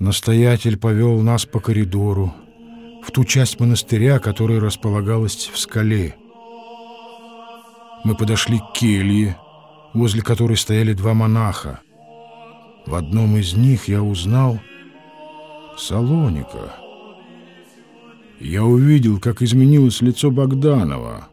Настоятель повел нас по коридору в ту часть монастыря, которая располагалась в скале. Мы подошли к келье, возле которой стояли два монаха. В одном из них я узнал Салоника. Я увидел, как изменилось лицо Богданова.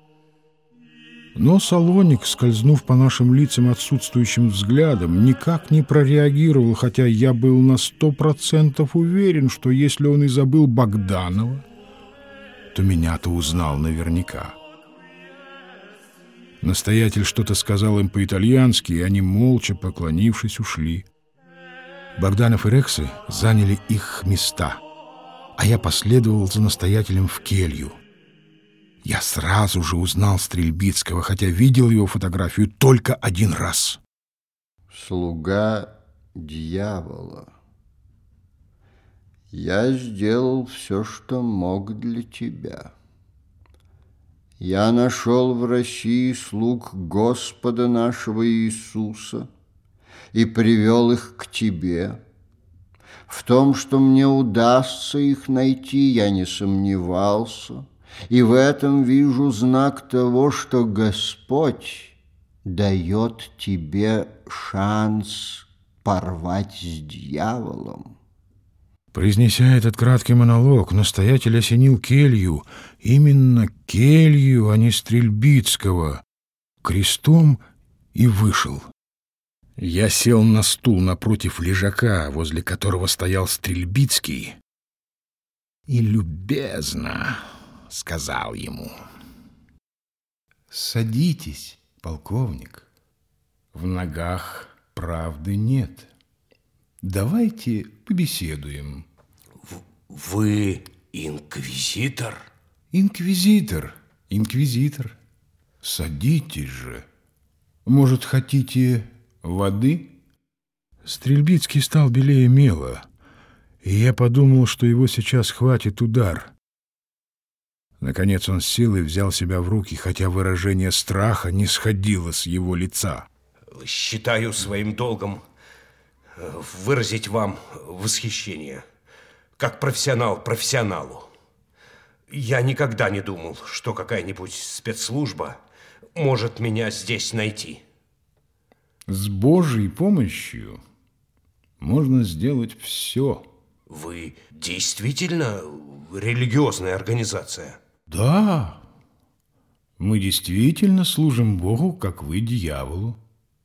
Но Салоник, скользнув по нашим лицам отсутствующим взглядом, никак не прореагировал, хотя я был на сто процентов уверен, что если он и забыл Богданова, то меня-то узнал наверняка. Настоятель что-то сказал им по-итальянски, и они, молча поклонившись, ушли. Богданов и Рексы заняли их места, а я последовал за настоятелем в келью. Я сразу же узнал Стрельбицкого, хотя видел его фотографию только один раз. Слуга дьявола. Я сделал все, что мог для тебя. Я нашел в России слуг Господа нашего Иисуса и привел их к тебе. В том, что мне удастся их найти, я не сомневался – и в этом вижу знак того, что Господь дает тебе шанс порвать с дьяволом. Произнеся этот краткий монолог, настоятель осенил келью, именно келью, а не Стрельбицкого, крестом и вышел. Я сел на стул напротив лежака, возле которого стоял Стрельбицкий, и любезно сказал ему. «Садитесь, полковник. В ногах правды нет. Давайте побеседуем». «Вы инквизитор?» «Инквизитор, инквизитор. Садитесь же. Может, хотите воды?» Стрельбицкий стал белее мела, и я подумал, что его сейчас хватит удар — Наконец он сел и взял себя в руки, хотя выражение страха не сходило с его лица. «Считаю своим долгом э, выразить вам восхищение, как профессионал профессионалу. Я никогда не думал, что какая-нибудь спецслужба может меня здесь найти». С Божьей помощью можно сделать все. Вы действительно религиозная организация? Да, мы действительно служим Богу, как вы дьяволу.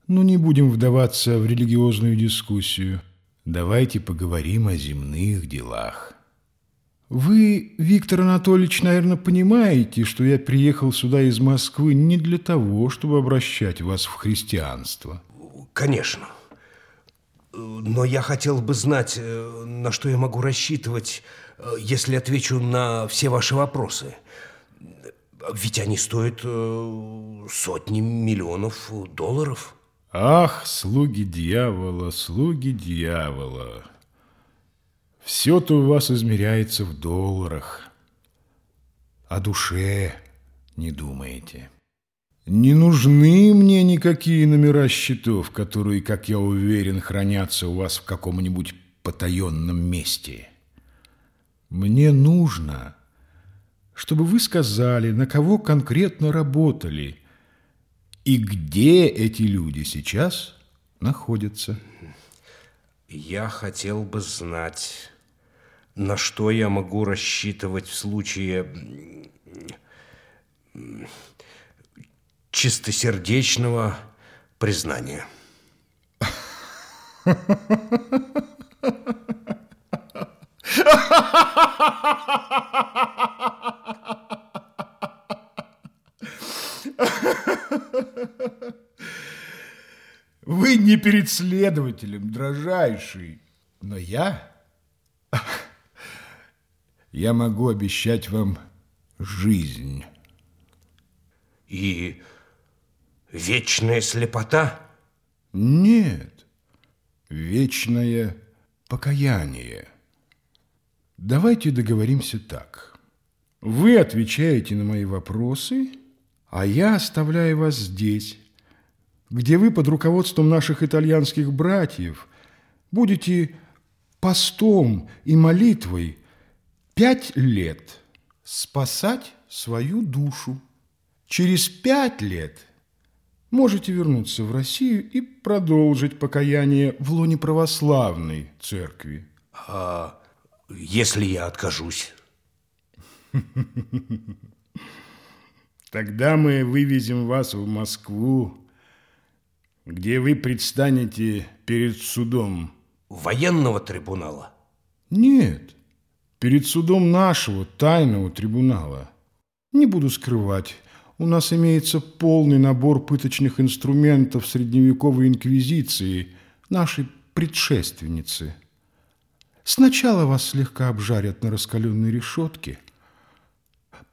Но не будем вдаваться в религиозную дискуссию. Давайте поговорим о земных делах. Вы, Виктор Анатольевич, наверное, понимаете, что я приехал сюда из Москвы не для того, чтобы обращать вас в христианство. Конечно. Но я хотел бы знать, э, на что я могу рассчитывать, э, если отвечу на все ваши вопросы. Ведь они стоят э, сотни миллионов долларов. Ах, слуги дьявола, слуги дьявола. Все-то у вас измеряется в долларах. О душе не думаете. Не нужны мне никакие номера счетов, которые, как я уверен, хранятся у вас в каком-нибудь потаенном месте. Мне нужно чтобы вы сказали, на кого конкретно работали и где эти люди сейчас находятся. Я хотел бы знать, на что я могу рассчитывать в случае чистосердечного признания. Вы не перед следователем, дрожайший, но я... Я могу обещать вам жизнь. И вечная слепота? Нет, вечное покаяние. Давайте договоримся так. Вы отвечаете на мои вопросы, а я оставляю вас здесь, где вы под руководством наших итальянских братьев будете постом и молитвой пять лет спасать свою душу. Через пять лет можете вернуться в Россию и продолжить покаяние в лоне православной церкви. А если я откажусь? Тогда мы вывезем вас в Москву, где вы предстанете перед судом. Военного трибунала? Нет, перед судом нашего тайного трибунала. Не буду скрывать, у нас имеется полный набор пыточных инструментов средневековой инквизиции, нашей предшественницы. Сначала вас слегка обжарят на раскаленной решетке,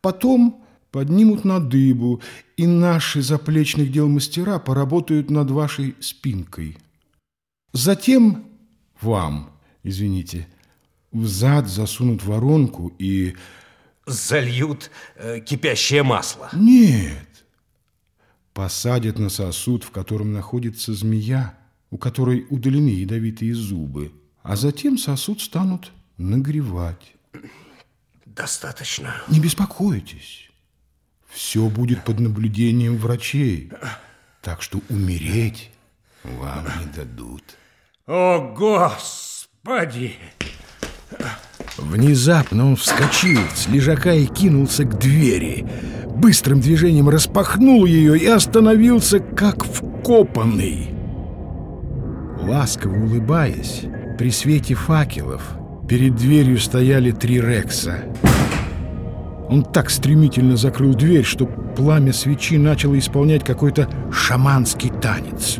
потом поднимут на дыбу, и наши заплечных дел мастера поработают над вашей спинкой. Затем вам, извините, в зад засунут воронку и... Зальют э, кипящее масло? Нет. Посадят на сосуд, в котором находится змея, у которой удалены ядовитые зубы, а затем сосуд станут нагревать. Достаточно. Не беспокойтесь. Все будет под наблюдением врачей. Так что умереть вам не дадут. О, Господи! Внезапно он вскочил с лежака и кинулся к двери. Быстрым движением распахнул ее и остановился, как вкопанный. Ласково улыбаясь, при свете факелов перед дверью стояли три Рекса. Он так стремительно закрыл дверь, что пламя свечи начало исполнять какой-то шаманский танец.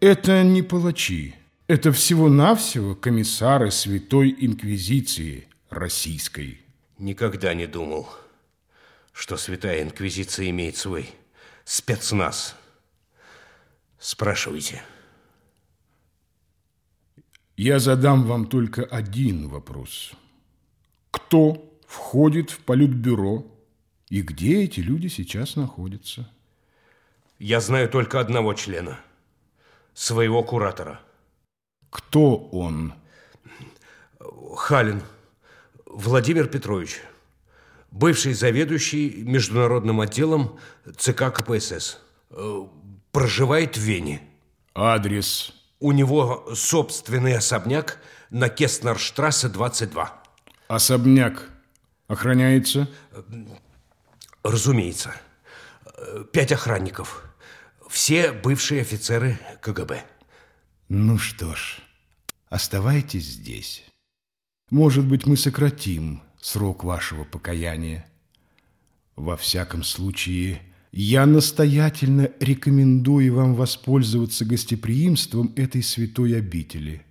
Это не палачи. Это всего-навсего комиссары Святой Инквизиции Российской. Никогда не думал, что Святая Инквизиция имеет свой спецназ. Спрашивайте. Я задам вам только один вопрос. Кто входит в политбюро и где эти люди сейчас находятся? Я знаю только одного члена. Своего куратора. Кто он? Халин Владимир Петрович, бывший заведующий международным отделом ЦК КПСС. Э, проживает в Вене. Адрес? У него собственный особняк на Кестнерштрассе 22. Особняк охраняется? Разумеется. Пять охранников. Все бывшие офицеры КГБ. Ну что ж, оставайтесь здесь. Может быть, мы сократим срок вашего покаяния. Во всяком случае, я настоятельно рекомендую вам воспользоваться гостеприимством этой святой обители.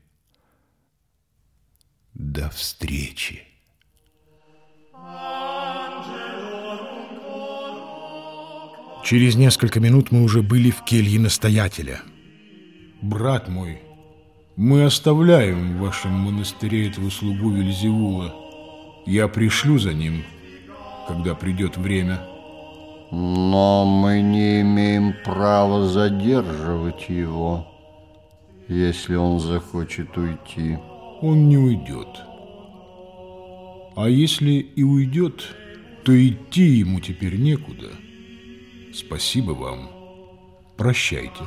До встречи. Через несколько минут мы уже были в келье настоятеля – брат мой, мы оставляем в вашем монастыре этого слугу Вельзевула. Я пришлю за ним, когда придет время. Но мы не имеем права задерживать его, если он захочет уйти. Он не уйдет. А если и уйдет, то идти ему теперь некуда. Спасибо вам. Прощайте.